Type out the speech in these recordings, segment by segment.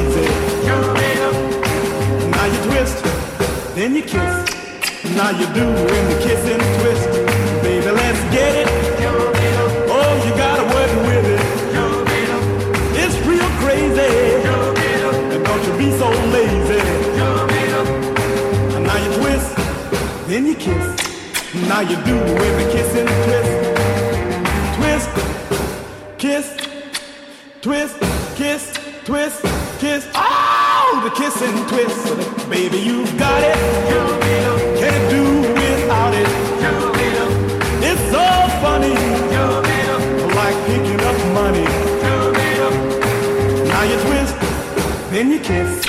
greasy. Now you twist, then you kiss. Now you do in the kiss and twist. Baby, let's get it. Oh, you gotta work with it. It's real crazy. And don't you be so lazy. Now you twist, then you kiss. Now you do in the kiss and. Twist, twist, kiss, twist, kiss. Oh, the kiss and twist. Baby, you've got it. Can't do without it. It's so funny. Like picking up money. Now you twist, then you kiss.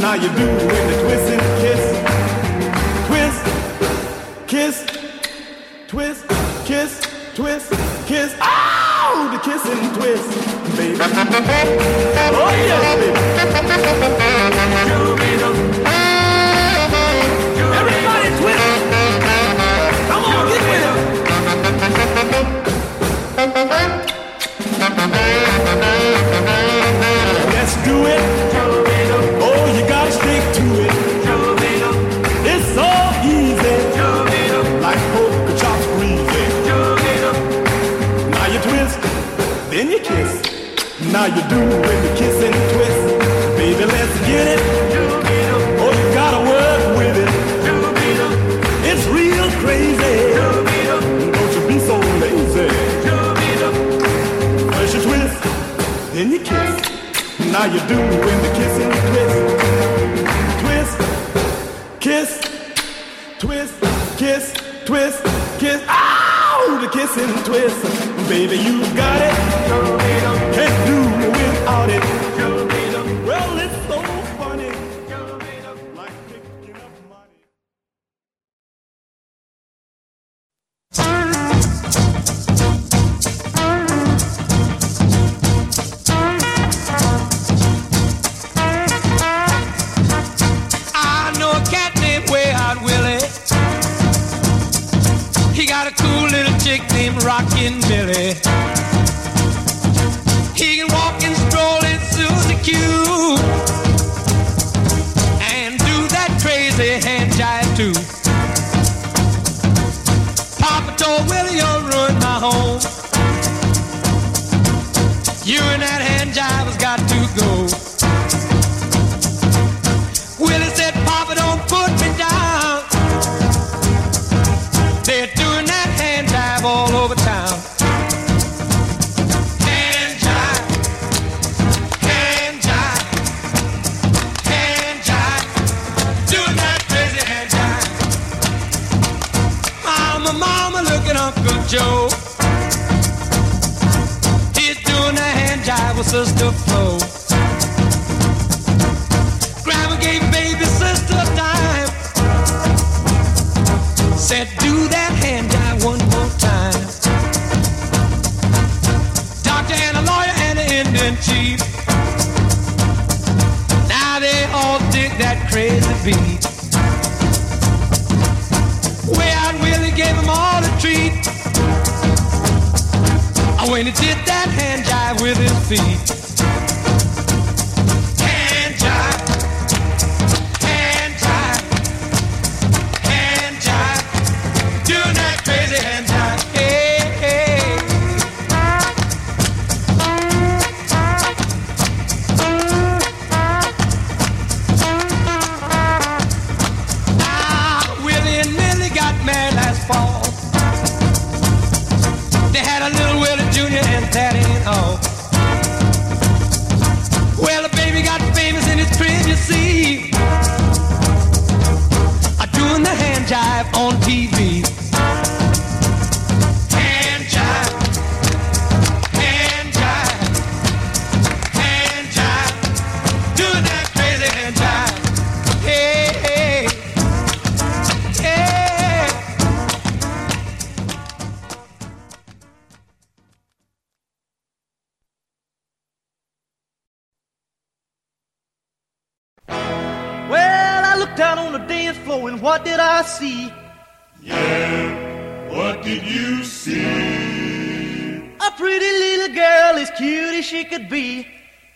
Now you do in the twist and kiss. Twist, kiss, twist, kiss, twist, kiss. Oh, the kiss and twist, baby. Oh yeah, baby. Now you do with the kiss and twist. Baby, let's get it. Oh, you gotta work with it. It's real crazy. Don't you be so lazy. First you twist, then you kiss. Now you do in the kiss and twist. Twist, kiss, twist, kiss, twist, kiss. Ow! The kiss and twist. Baby, you got it. Can't Susie Q. hand jive with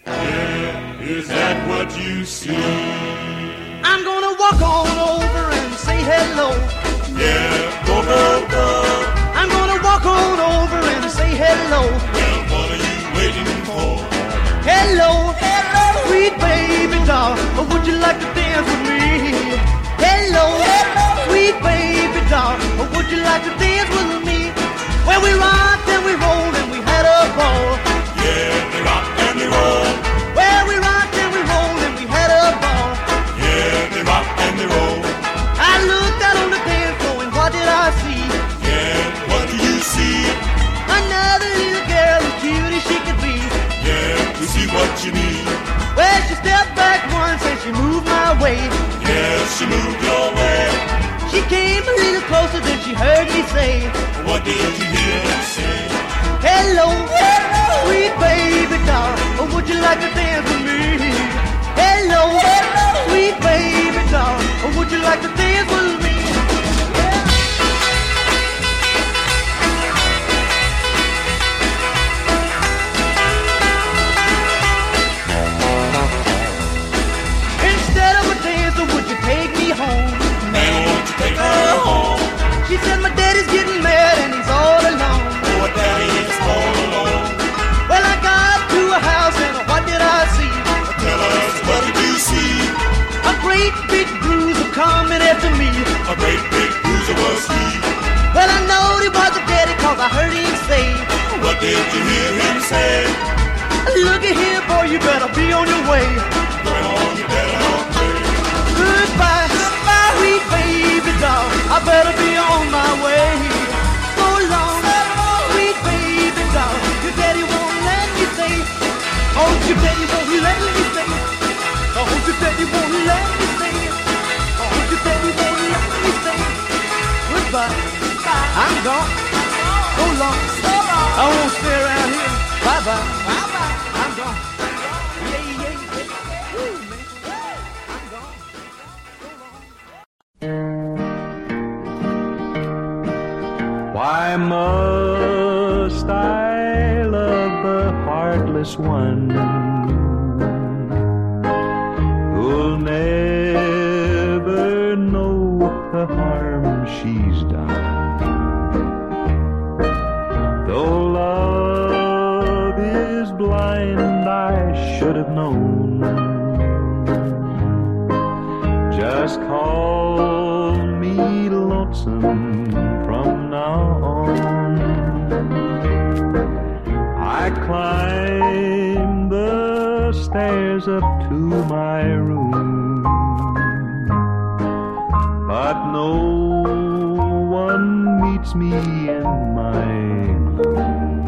Yeah, is that what you see? I'm gonna walk on over and say hello. Yeah, go, go, go. I'm gonna walk on over and say hello. Well, what are you waiting for? Hello, hello, sweet baby doll. Would you like to dance with me? Hello, hello, sweet baby doll. Would you like to dance with me? Well, we rocked and we rolled and we had a ball. Yeah, they rock see what. Well, she stepped back once and she moved my way. Yeah, she moved your way. She came a little closer than she heard me say, What did you hear her say? Hello, oh, hello, sweet baby doll. Oh, would you like to dance with me? Hello, hello, sweet baby doll. Oh, would you like to dance with me? Take me home? Man, won't you take her home? She said my daddy's getting mad and he's all alone. Oh, daddy is all alone. Well, I got to a house and what did I see? Tell us, what did you see? A great big bruiser coming after me. A great big bruiser was he. Well, I know he was a daddy cause I heard him say, What did you hear him say? Look at here, boy, you better be on your way. Going you better. Goodbye, goodbye, baby doll. I better be on my way. So long, sweet baby doll. Your daddy won't let me stay. Oh, your daddy won't let me stay. Oh, your daddy won't let me stay. Oh, your daddy won't let me stay. Goodbye, I'm gone. So long, I won't stay around here. Bye bye, Why must I love the heartless one who'll never my room, but no one meets me in my gloom.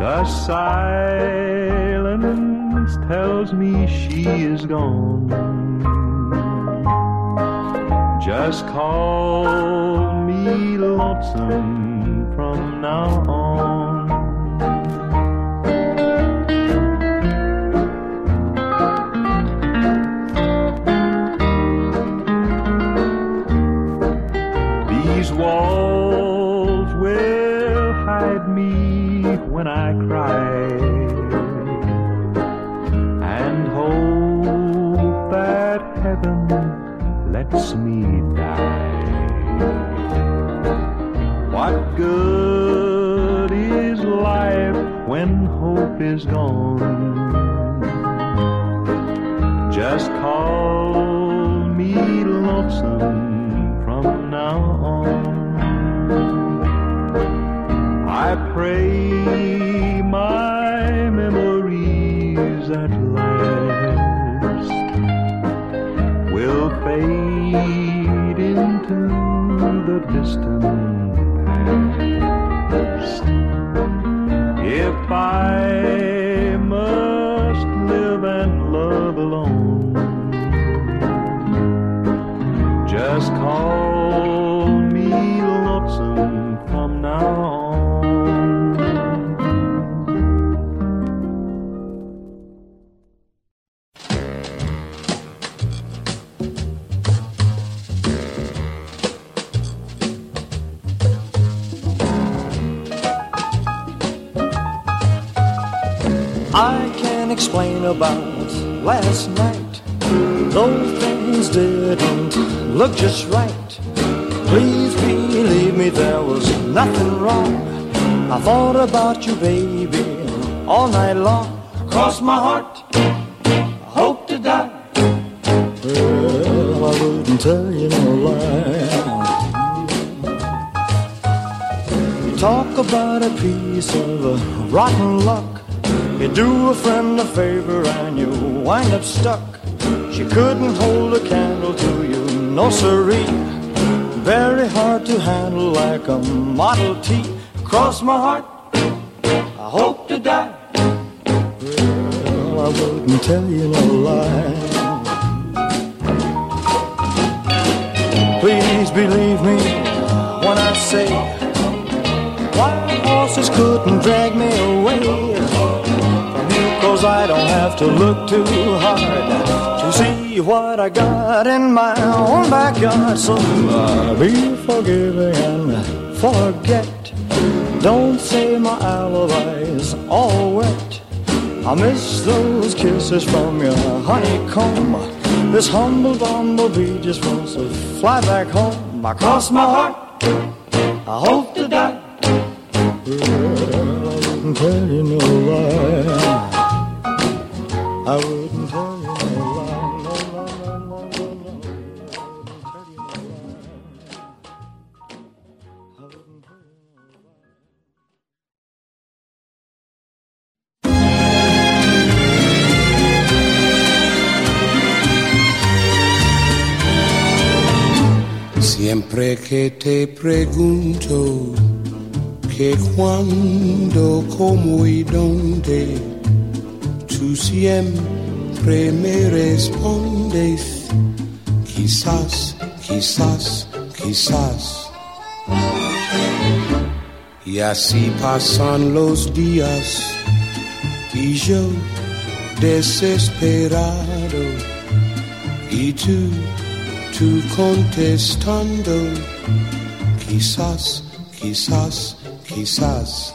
The silence tells me she is gone. Just call me lonesome from now on. Explain about last night. Those things didn't look just right. Please believe me, there was nothing wrong. I thought about you, baby, all night long. Cross my heart, I hope to die. Well, I wouldn't tell you no lie. Talk about a piece of rotten luck. You do a friend a favor and you wind up stuck. She couldn't hold a candle to you, no siree. Very hard to handle like a Model T. Cross my heart, I hope to die. Well, I wouldn't tell you no lie. Please believe me when I say wild horses couldn't drag me away I don't have to look too hard to see what I got in my own backyard. So uh, be forgiving and forget. Don't say my alibi's all wet. I miss those kisses from your honeycomb. This humble bumblebee just wants to fly back home. I cross my heart, I hope to die. Tell you no lie. Siempre que te pregunto que cuándo, cómo y dónde, tú siempre me respondes, quizás, quizás, quizás. Y así pasan los días y yo desesperado y tú, tú contestando, quizás, quizás, quizás.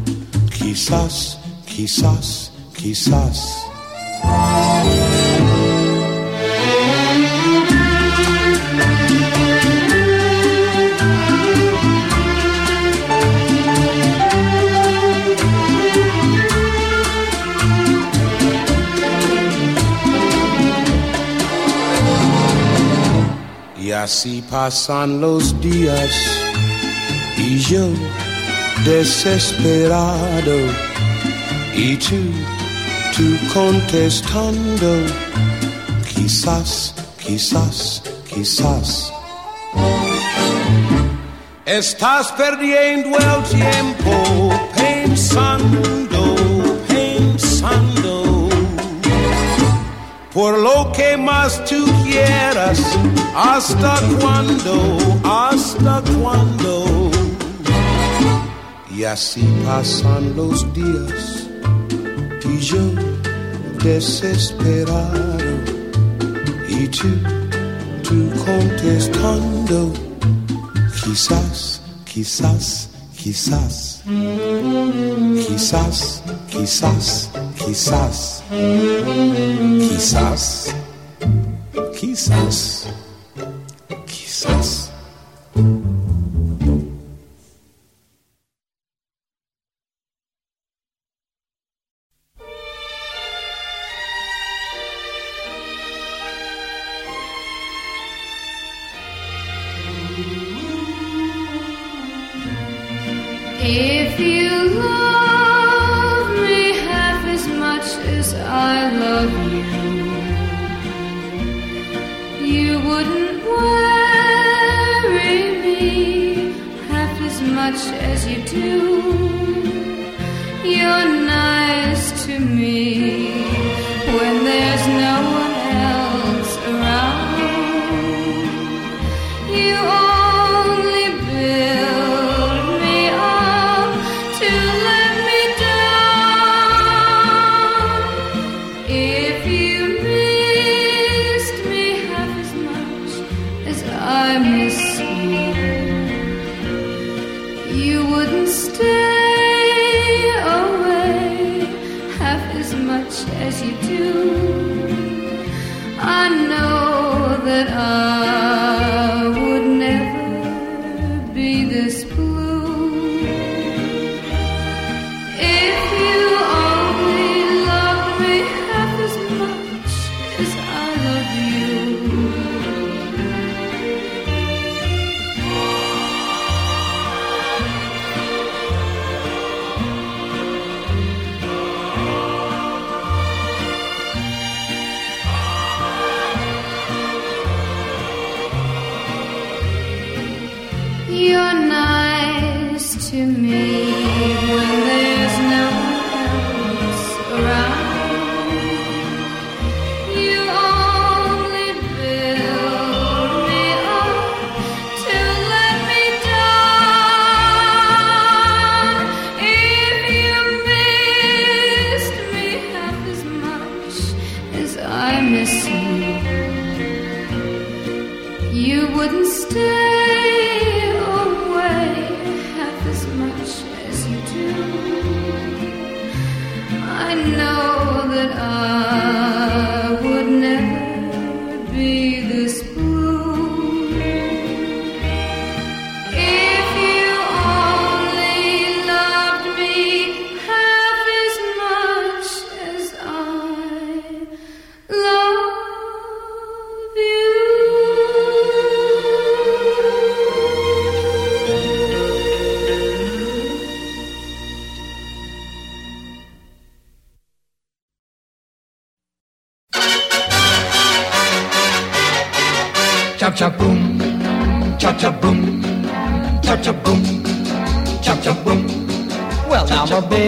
quizás, quizás, quizás. Y así pasan los días y yo desesperado y tú, tú contestando, quizás, quizás, quizás. Estás perdiendo el tiempo pensando, pensando por lo que más tú quieras, hasta cuándo, hasta cuándo. Y así pasan los días y yo desesperado y tú, tú contestando, quizás, quizás, quizás, quizás, quizás, quizás. Quizás, quizás, quizás. If as much as you do.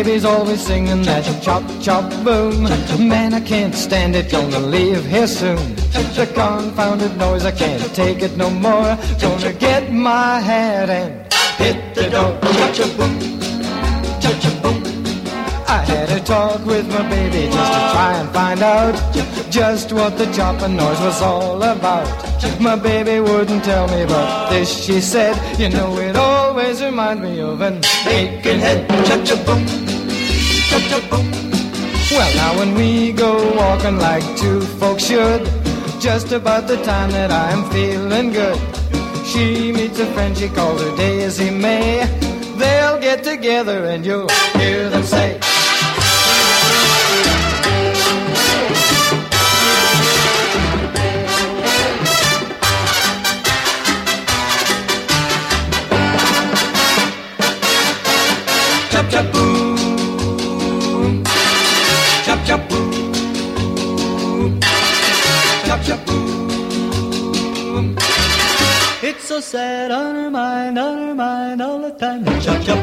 Baby's always singing that chop chop boom. Man, I can't stand it, gonna leave here soon. The confounded noise, I can't take it no more. Gonna get my hat and hit the door. Chop chop boom, chop chop boom. I had a talk with my baby just to try and find out just what the chopping noise was all about. My baby wouldn't tell me, about this she said, you know it always reminds me of an aching head. Cha cha boom, Well, now when we go walking like two folks should, just about the time that I'm feeling good, she meets a friend, she calls her Daisy May. They'll get together and you'll hear them say, so sad on her mind, on her mind all the time. Chop, chop.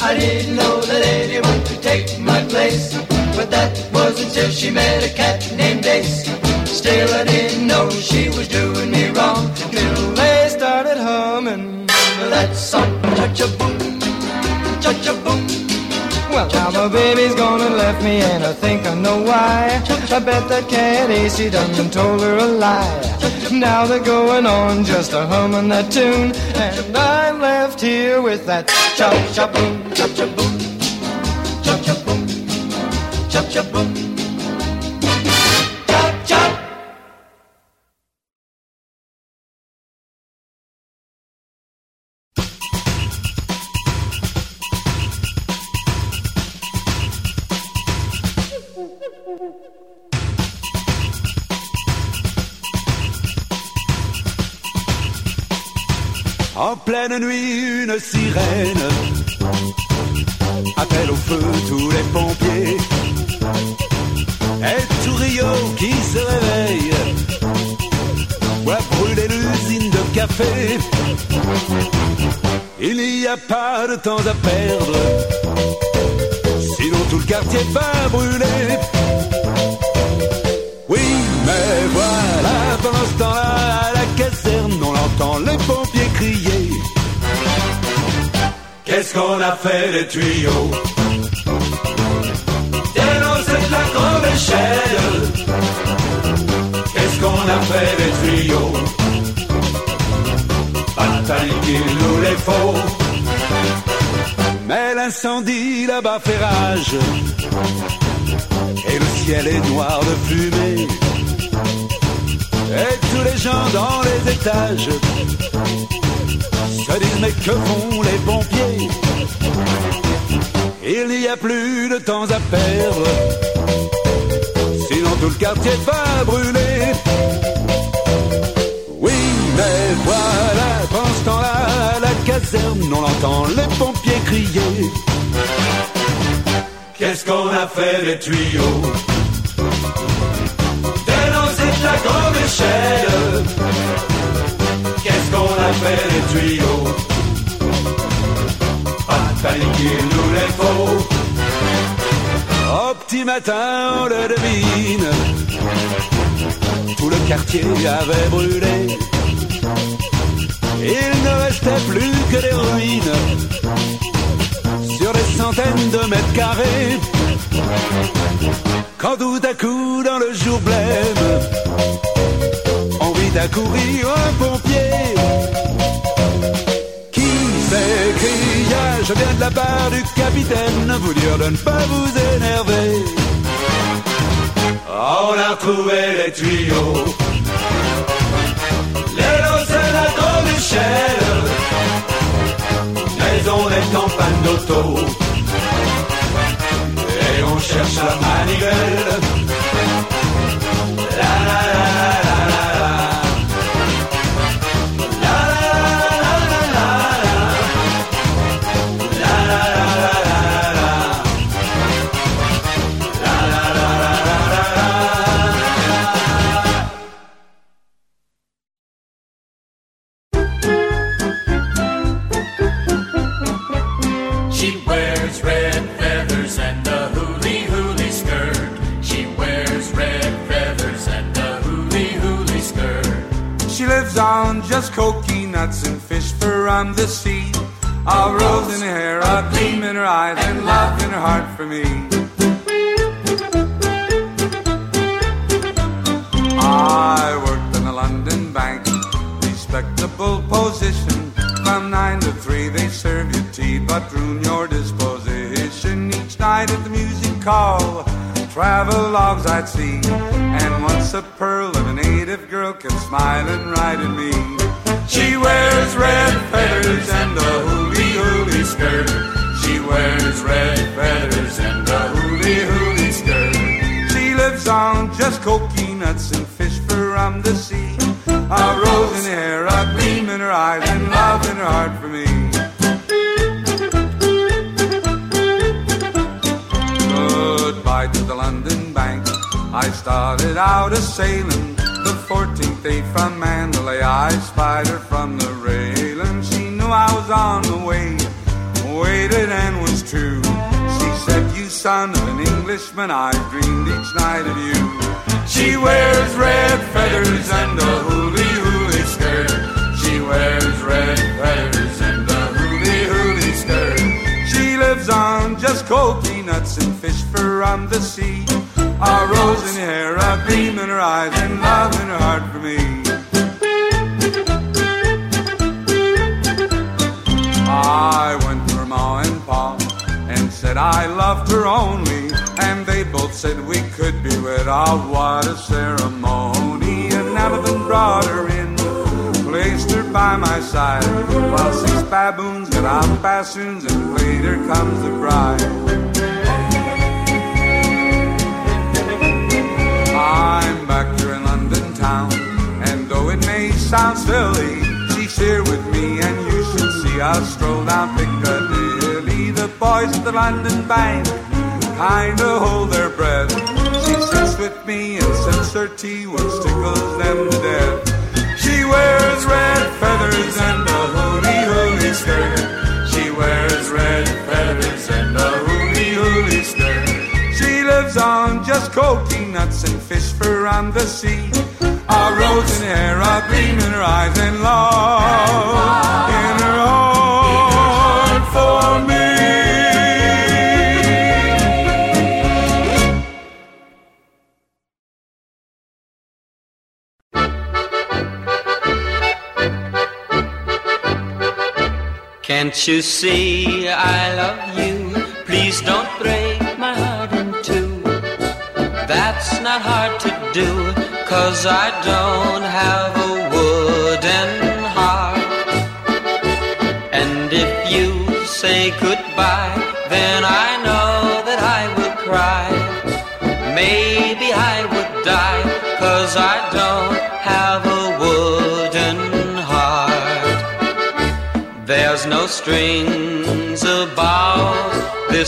I didn't know that anyone could take my place, but that was until she met a cat named Ace. Still, I didn't know she was doing me wrong till they started humming that song. Chop, chop, Well, now my baby's gone and left me, and I think I know why. I bet that cat Acey done told her a lie. Now they're going on just a humming that tune, and I'm left here with that chop chop boom, chop chop boom, chop chop boom, chop chop boom. Pleine nuit, une sirène appelle au feu tous les pompiers. Et tout Rio qui se réveille voit brûler l'usine de café. Il y a pas de temps à perdre. Sinon tout le quartier va brûler. Qu'est-ce qu'on a fait des tuyaux? Dénoncé de la grande échelle. Qu'est-ce qu'on a fait des tuyaux? Pas de panique, il nous les faut. Mais l'incendie là-bas fait rage. Et le ciel est noir de fumée. Et tous les gens dans les étages se disent mais que font les pompiers Il n'y a plus de temps à perdre. Sinon tout le quartier va brûler. Oui, mais voilà, pendant ce temps-là, à la caserne, on entend les pompiers crier. Qu'est-ce qu'on a fait des tuyaux? Dénoncé de la grande échelle. Qu'est-ce qu'on a fait des tuyaux? Pas de panique, il nous les faut. Au petit matin, on le devine. Tout le quartier avait brûlé. Il ne restait plus que des ruines sur des centaines de mètres carrés. Quand tout à coup, dans le jour blême, on vit accourir un pompier qui s'écria Je viens de la part du capitaine, vous dire de ne pas vous énerver. On a retrouvé les tuyaux, les c'est la grande échelle, mais on est en panne d'auto. Et on cherche la manivelle. Just coconuts and fish from the sea. A rose in her hair, a gleam in her eyes, and love in her heart for me. I worked in a London bank, respectable position. From nine to three, they serve you tea, but ruin your disposition. Each night at the music hall, travel logs I'd see, and once a pearl of a native girl kept smiling right at me. She wears red feathers and a hooly hooly skirt. She wears red feathers and a hooly hooly skirt. She lives on just coconuts and fish from the sea. A rose in her hair, a gleam in her eyes, and love in her heart for me. Goodbye to the London bank. I started out a sailing. The 14th day from Mandalay, I spied her from the railing. She knew I was on the way, waited and was true. She said, You son of an Englishman, I've dreamed each night of you. She wears red feathers and a hooly hooly skirt. She wears red feathers lives on just coconuts and fish from the sea. A rose in her hair, a gleam in her eyes, and love in her heart for me. I went to her ma and pa and said I loved her only, and they both said we could be. Oh, what a ceremony! And them brought her in, her by my side, while six baboons got out bassoons, and later comes the bride. I'm back here in London town, and though it may sound silly, she's here with me, and you should see us stroll down Piccadilly. The boys at the London Bank kinda hold their breath. She sits with me and sips her tea, which tickles them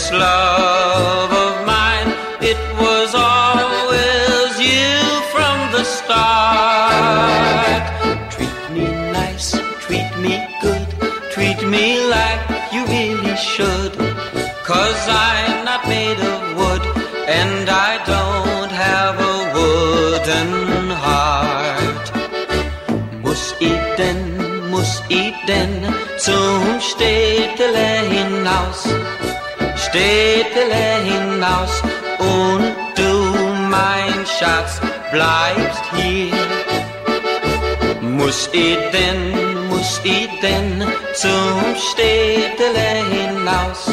this love of mine. It was always you from the start. Treat me nice, treat me good, treat me like you really should. Cause I'm not made of wood, and I don't have a wooden heart. Muss ich denn, muss ich denn zum Städtelein hinaus? Städtele hinaus und du, mein Schatz, bleibst hier. Muss ich denn, muss ich denn zum Städtele hinaus,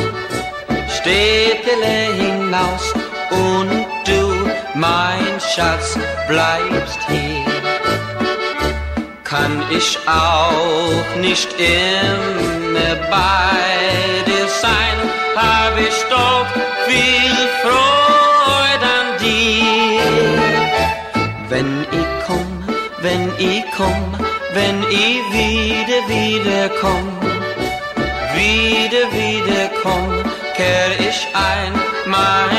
Städtele hinaus und du, mein Schatz, bleibst hier kann ich auch nicht immer bei dir sein, hab ich doch viel Freude an dir. Wenn ich komm, wenn ich komm, wenn ich wieder, wieder komm, wieder, wieder komm, kehr ich ein, mein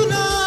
sleeps tonight.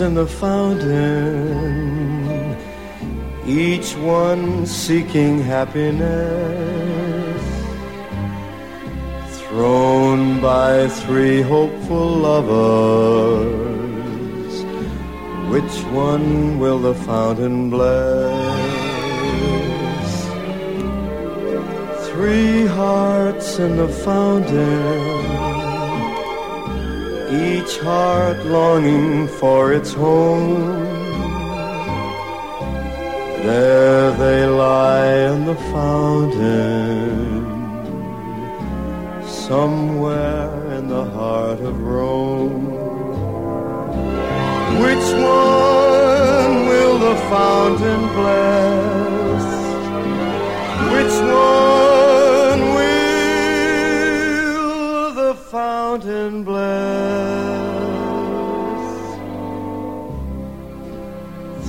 In the fountain, each one seeking happiness. Thrown by three hopeful lovers, which one will the fountain bless? Three hearts in the fountain each heart longing for its home. There they lie in the fountain, somewhere in the heart of Rome. Which one will the fountain bless? Which one will the fountain bless?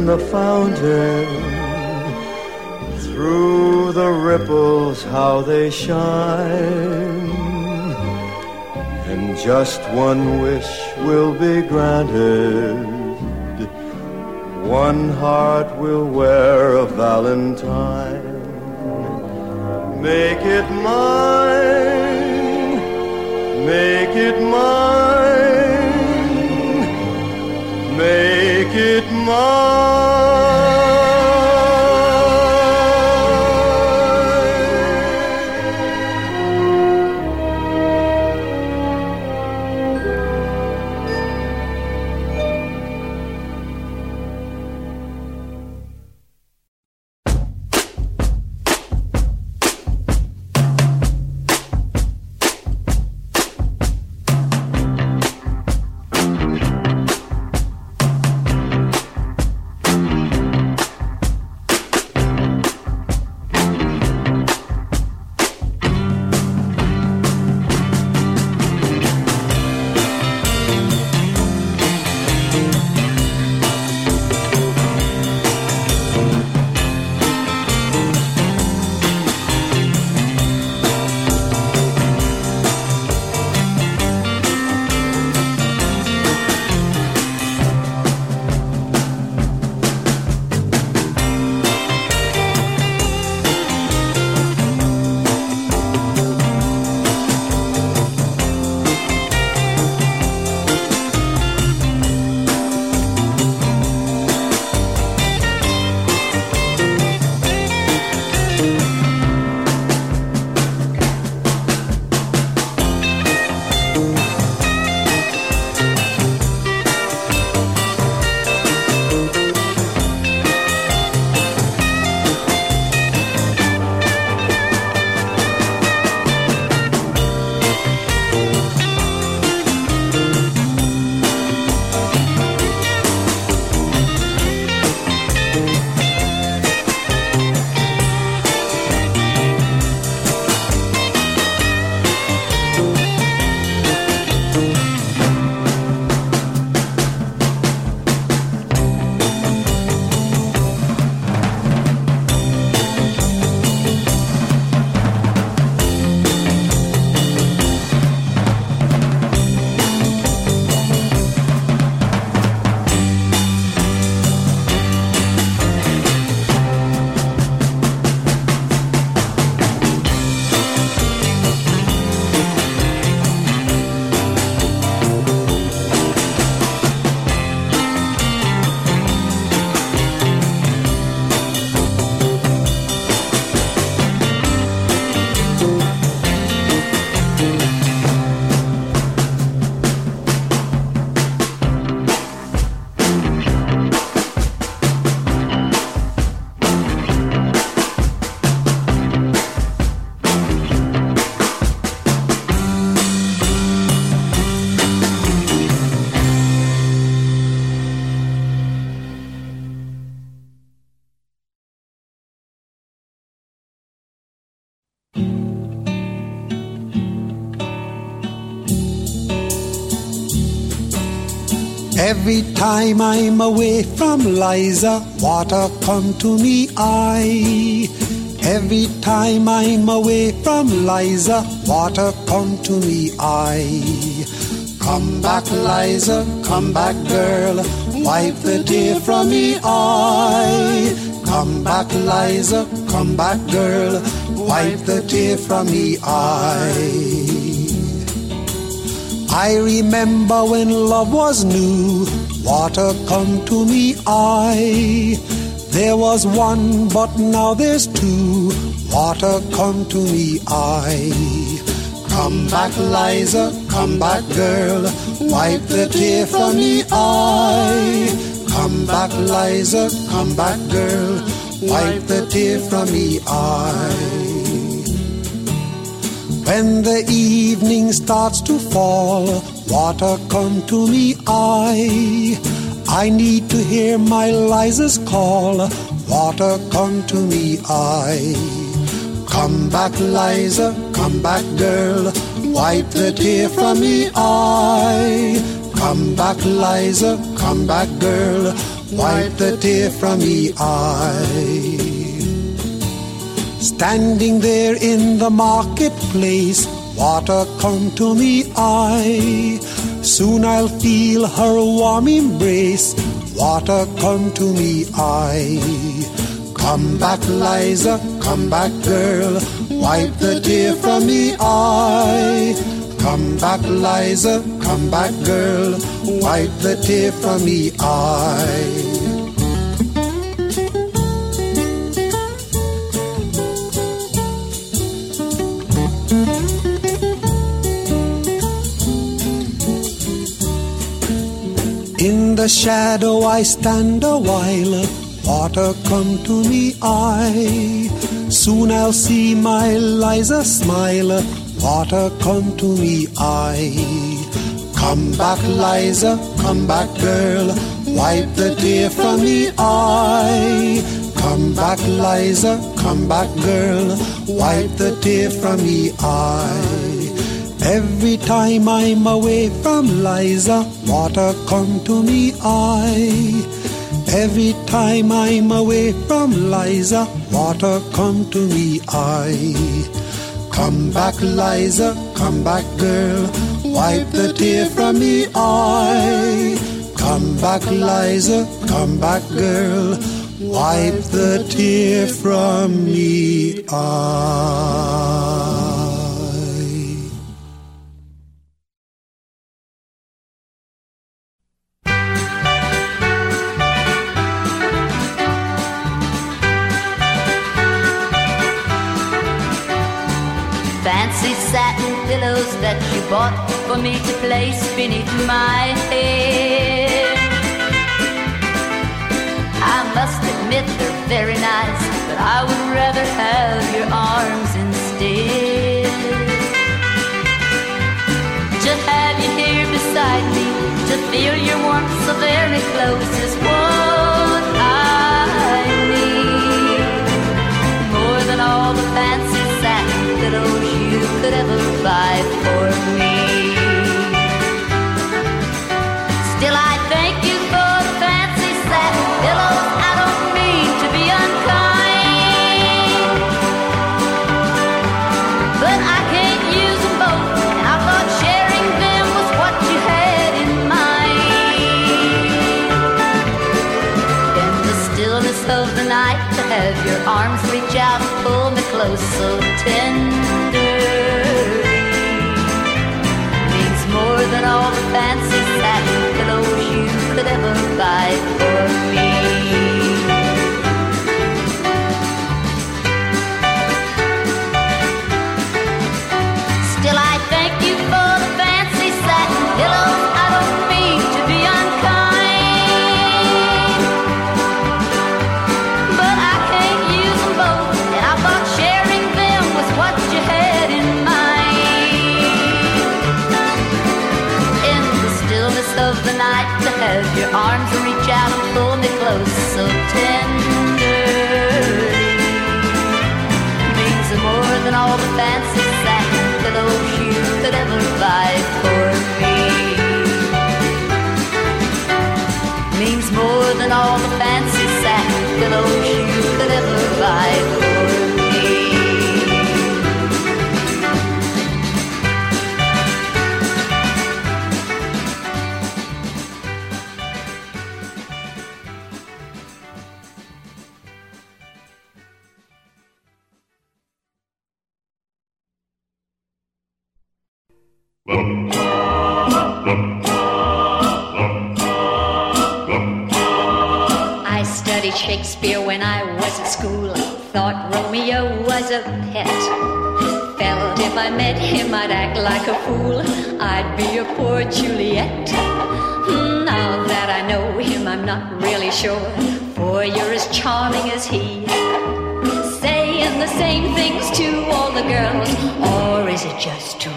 in the fountain, through the ripples how they shine. And just one wish will be granted. One heart will wear a valentine. Make it mine, make it mine. Make it mine. Every time I'm away from Liza, water come to me eye. Every time I'm away from Liza, water come to me eye. Come back, Liza, come back, girl, wipe the tear from me eye. Come back, Liza, come back, girl, wipe the tear from me eye. I remember when love was new, water come to me eye. There was one, but now there's two, water come to me eye. Come back, Liza, come back, girl, wipe the tear from me eye. Come back, Liza, come back, girl, wipe the tear from me eye. When the evening starts to fall, water come to me I. I need to hear my Liza's call, water come to me I. Come back, Liza, come back, girl, wipe the tear from me I. Come back, Liza, come back, girl, wipe the tear from me eye. Standing there in the marketplace, water come to me eye. Soon I'll feel her warm embrace, water come to me eye. Come back, Liza, come back, girl, wipe the tear from me eye. Come back, Liza, come back, girl, wipe the tear from me eye. The shadow I stand a while, water come to me eye. Soon I'll see my Liza smile, water come to me eye. Come back, Liza, come back, girl, wipe the tear from me eye. Come back, Liza, come back, girl, wipe the tear from me eye. Every time I'm away from Liza, water come to me eye. Every time I'm away from Liza, water come to me eye. Come back, Liza, come back, girl, wipe the tear from me eye. Come back, Liza, come back, girl, wipe the tear from me eye. Beneath my head. I must admit they're very nice, but I would rather have your arms instead. To have you here beside me, to feel your warmth so very close I studied Shakespeare when I was at school. Thought Romeo was a pet. Felt if I met him, I'd act like a fool. I'd be a poor Juliet. Hmm, Now that I know him, I'm not really sure. For you're as charming as he. Saying the same things to all the girls, or is it just to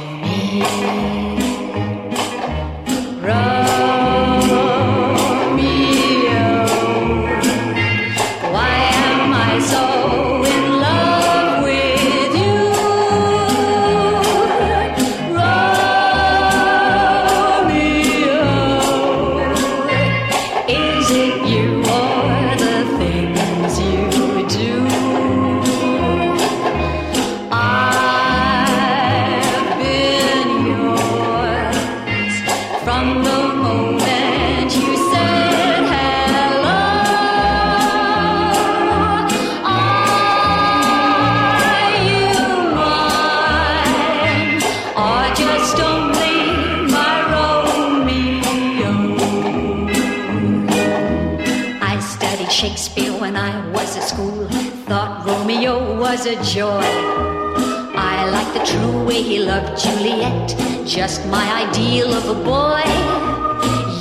Run. Was a joy. I like the true way he loved Juliet, just my ideal of a boy.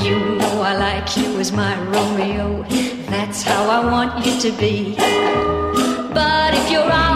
You know I like you as my Romeo, that's how I want you to be. But if you're out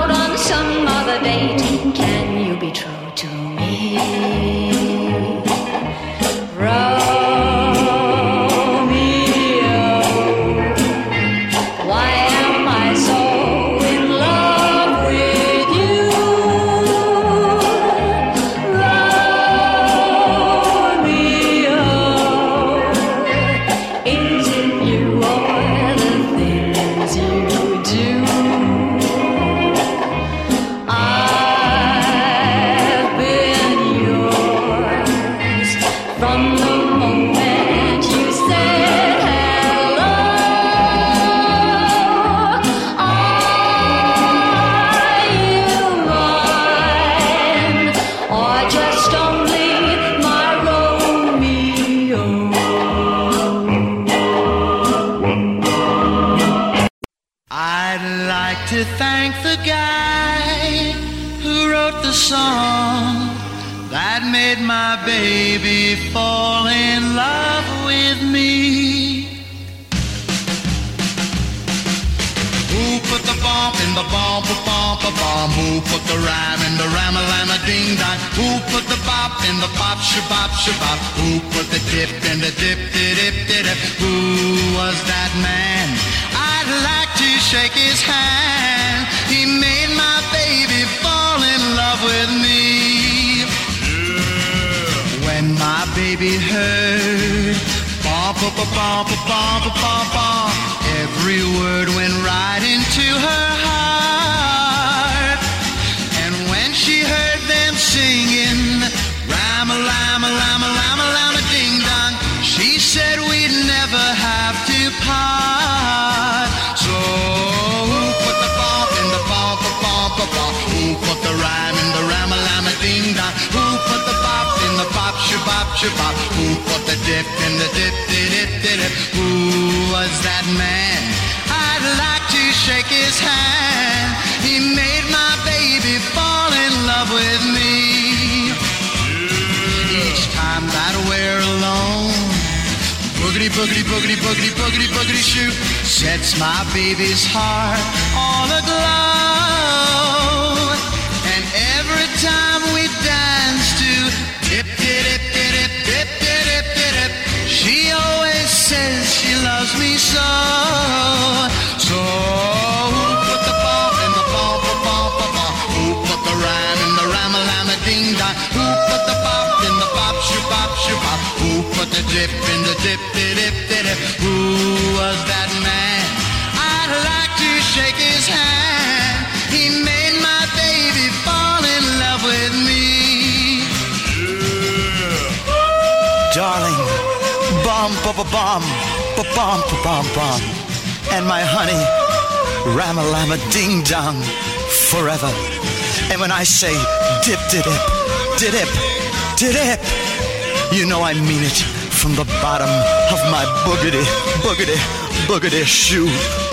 the rhyme in the rhyme, a ding dong? Who put the bop in the pop, shabop, shabop? Who put the dip in the dip, dip, dip, dip? Who was that man? I'd like to shake his hand. He made my baby fall in love with me. Yeah. When my baby heard bump, bump, bump, every word went right into her heart. She heard them singing, rhyme a lime a lime a lime a lime a ding dong, she said we'd never have to part. So who put the bump in the a bump, a bump? Who put the rhyme in the rhyme a lime a ding dong? Who put the bop in the pop, shabop, shabop? Who put the dip in the dip, dip, dip, dip? Who was that man? I'd like to shake his hand. He made my baby fall job with me. Each time that we're alone, boogity, boogity, boogity, boogity, boogity, boogity, shoot sets my baby's heart all aglow. And every time we dance to dip, dip, dip, dip, dip, dip, dip, she always says she loves me so. dip in the dip dip dip. Who was that man? I'd like to shake his hand. He made my baby fall in love with me. Yeah. Darling, bomb, ba bomb, ba bomb, ba bomb, bomb, and my honey, ram lama ding dong, forever. And when I say dip, dip, dip, dip, dip, dip, you know I mean it from the bottom of my boogity, boogity, boogity shoe.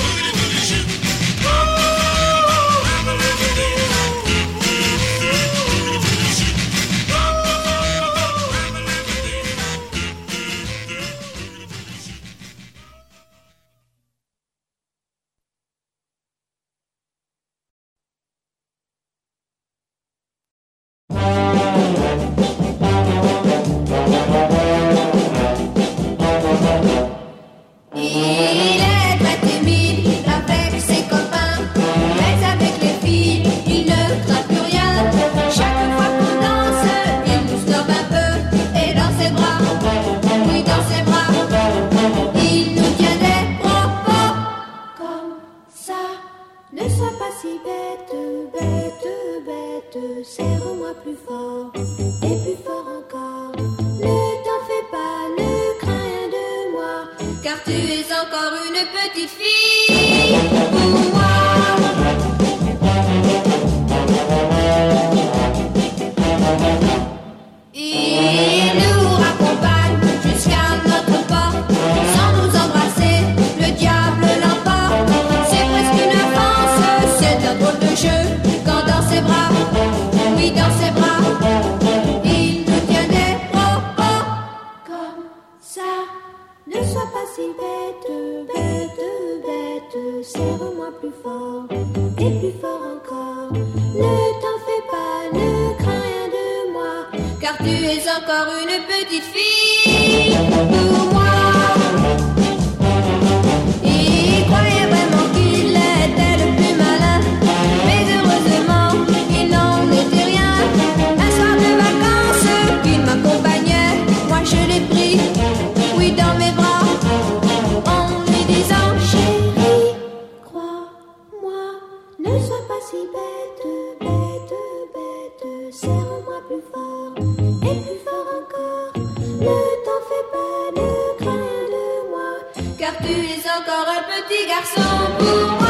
tu es encore un petit garçon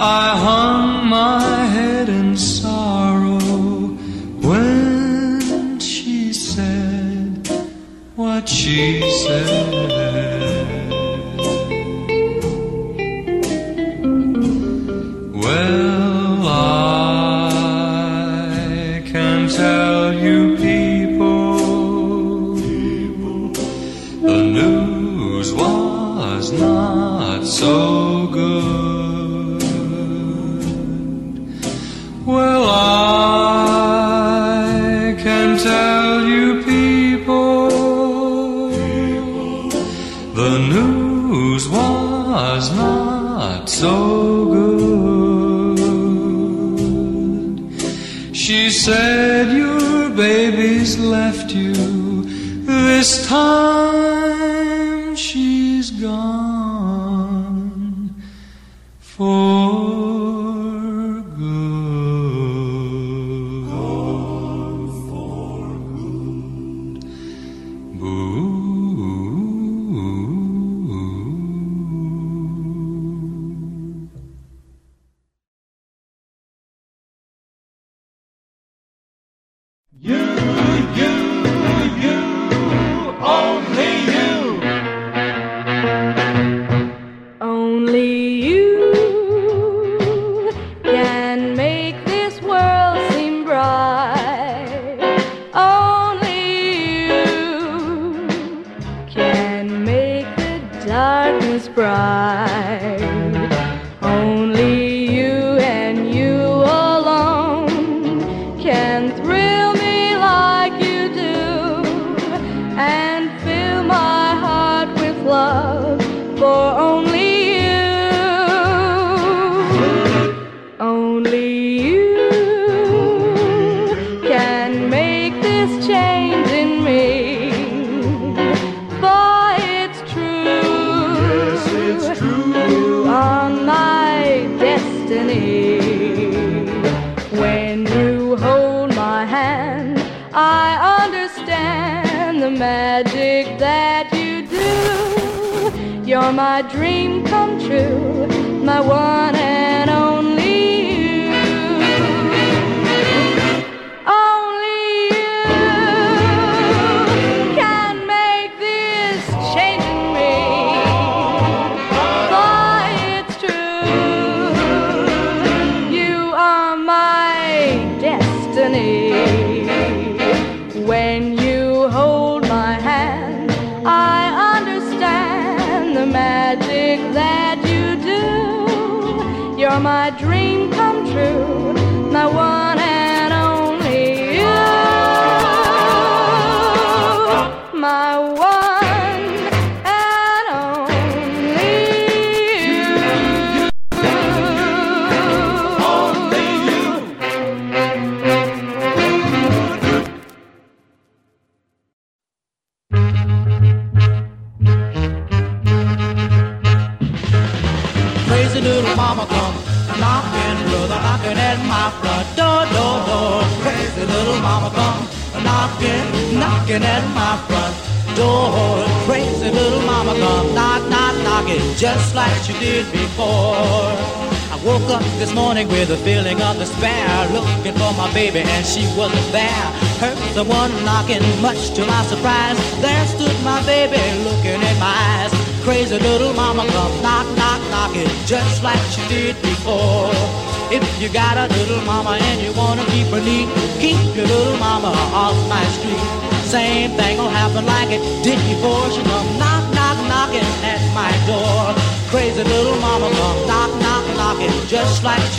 I hung my head in sorrow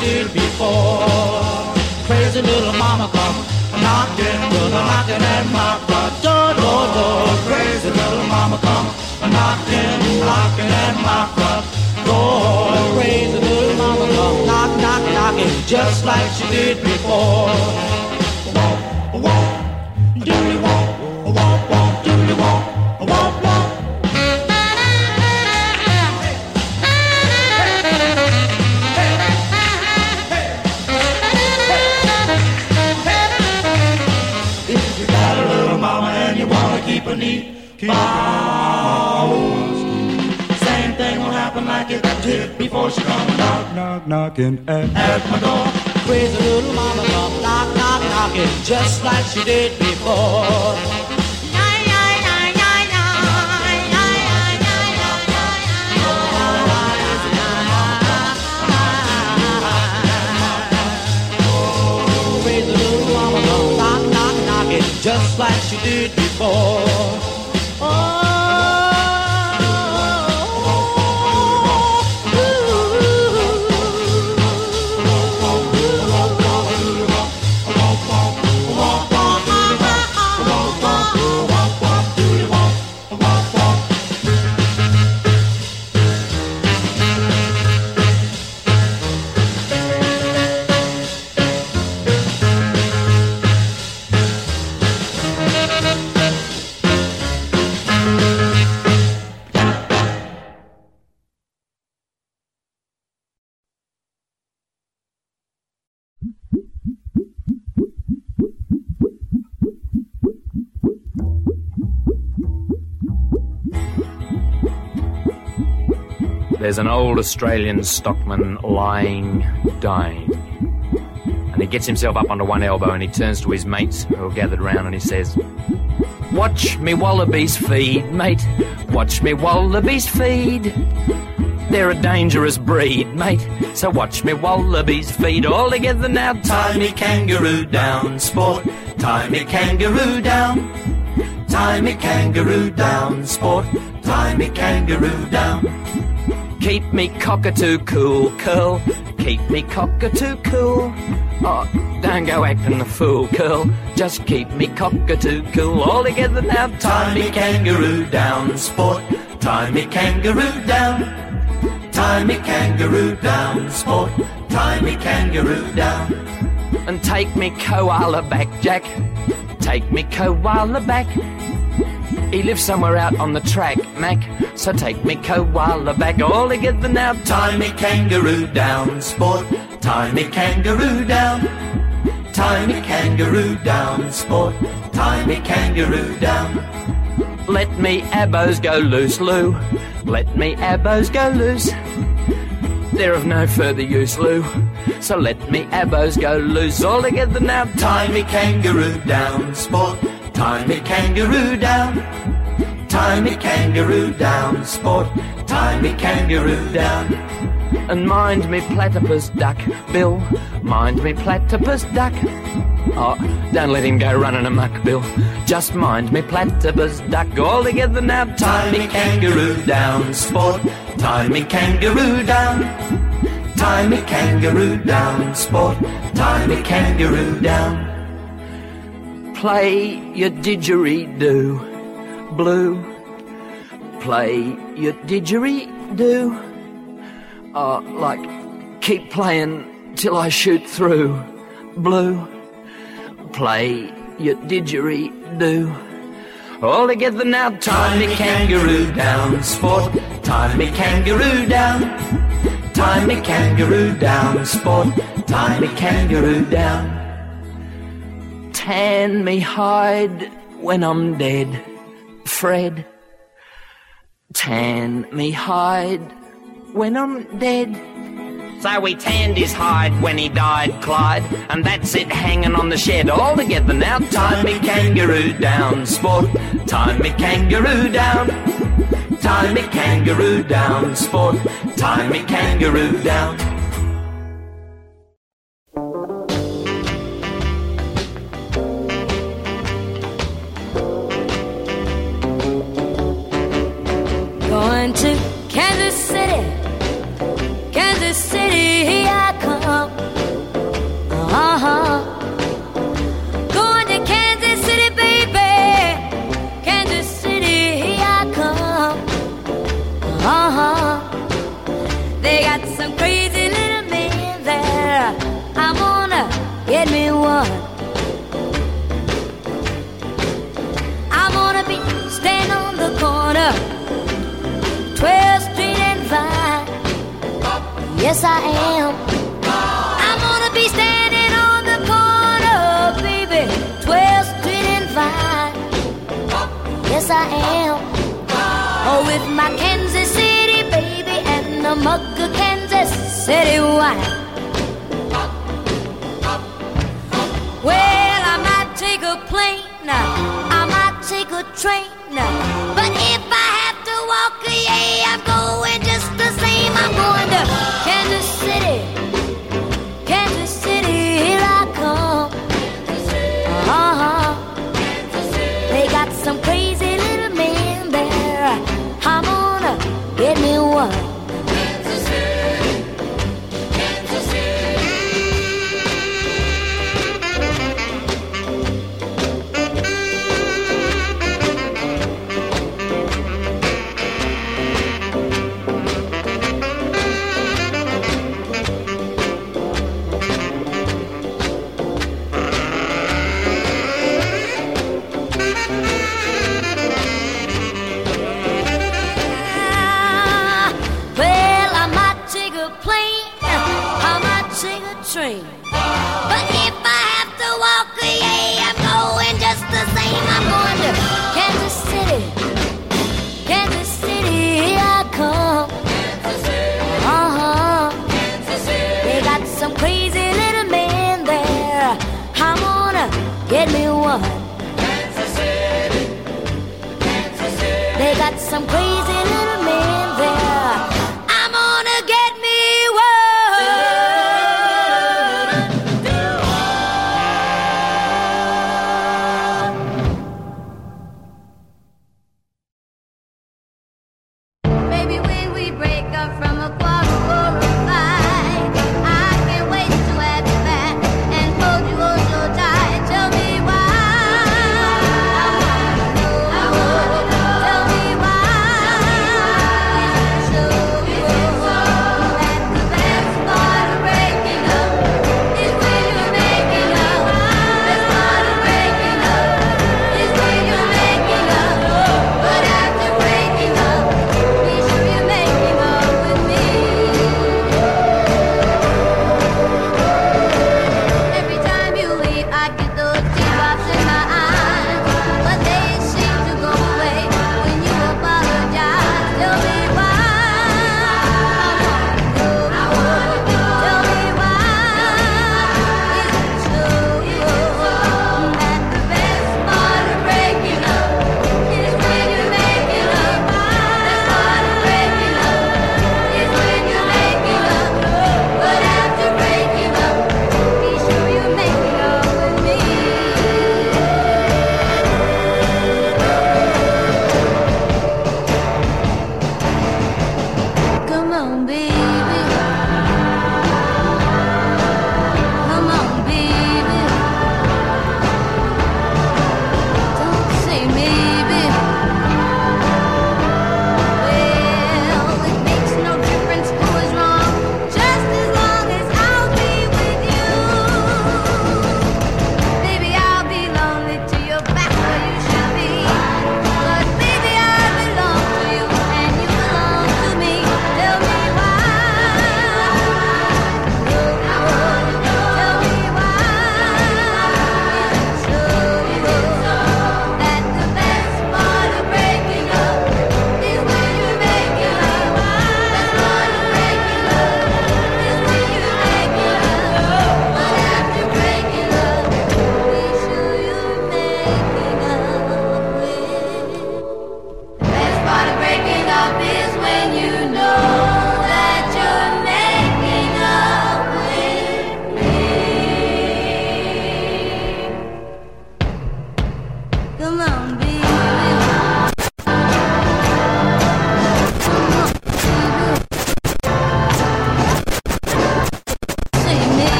did before. Crazy little mama come knocking, brother, knocking at my front door, door, door. Crazy little mama come knocking, knocking at my front door. Crazy little mama come knock, knock, knocking, just like she did before. Thing will happen like it did before she come knock, Knock, knocking at at my door. Crazy little mama come knock, knock, knocking, just like she did before. Crazy little mama come knock, knock, knocking, just like she did before. There's an old Australian stockman lying, dying. And he gets himself up onto one elbow and he turns to his mates who are gathered round and he says, Watch me wallabies feed, mate. Watch me wallabies feed. They're a dangerous breed, mate. So watch me wallabies feed all together now. Tie me kangaroo down, sport. Tie me kangaroo down. Tie me kangaroo down, sport. Tie me kangaroo down. Keep me cockatoo cool, curl. Keep me cockatoo cool. Oh, don't go acting the fool, curl. Just keep me cockatoo cool. All together now. Tie me kangaroo down, sport. Tie me kangaroo down. Tie me kangaroo down, sport. Tie me kangaroo down. And take me koala back, Jack. Take me koala back. He lives somewhere out on the track, Mac. So take me koala back all together now. Tie me kangaroo down, sport. Tie me kangaroo down. Tie me kangaroo down, sport. Tie me kangaroo down. Let me abos go loose, Lou. Let me abos go loose. They're of no further use, Lou. So let me abos go loose all together now. Tie me kangaroo down, sport. Tie me kangaroo down. Tie me kangaroo down, sport. Tie me kangaroo down. And mind me platypus duck, Bill. Mind me platypus duck. Oh, don't let him go running amok, Bill. Just mind me platypus duck. All together now, tie me kangaroo down, sport. Tie me kangaroo down. Tie me kangaroo down, sport. Tie me kangaroo down. Play your didgeridoo, blue. Play your didgeridoo. Uh, like, keep playing till I shoot through, blue. Play your didgeridoo. All together now, tie me kangaroo down, sport. Tie me kangaroo down. Tie me kangaroo down, sport. Tie me kangaroo down. Tan me hide when I'm dead, Fred. Tan me hide when I'm dead. So we tanned his hide when he died, Clyde, and that's it hanging on the shed all together now. Tie me kangaroo down, sport. Tie me kangaroo down. Tie me kangaroo down, sport. Tie me kangaroo down. Yes, I am. I'm gonna be standing on the corner, baby. 12th Street and Vine. Yes, I am. Oh, with my Kansas City baby and the mug of Kansas City wine. Well, I might take a plane, now. I might take a train, now. but if I have to walk, yeah, I'm I'm going to Kansas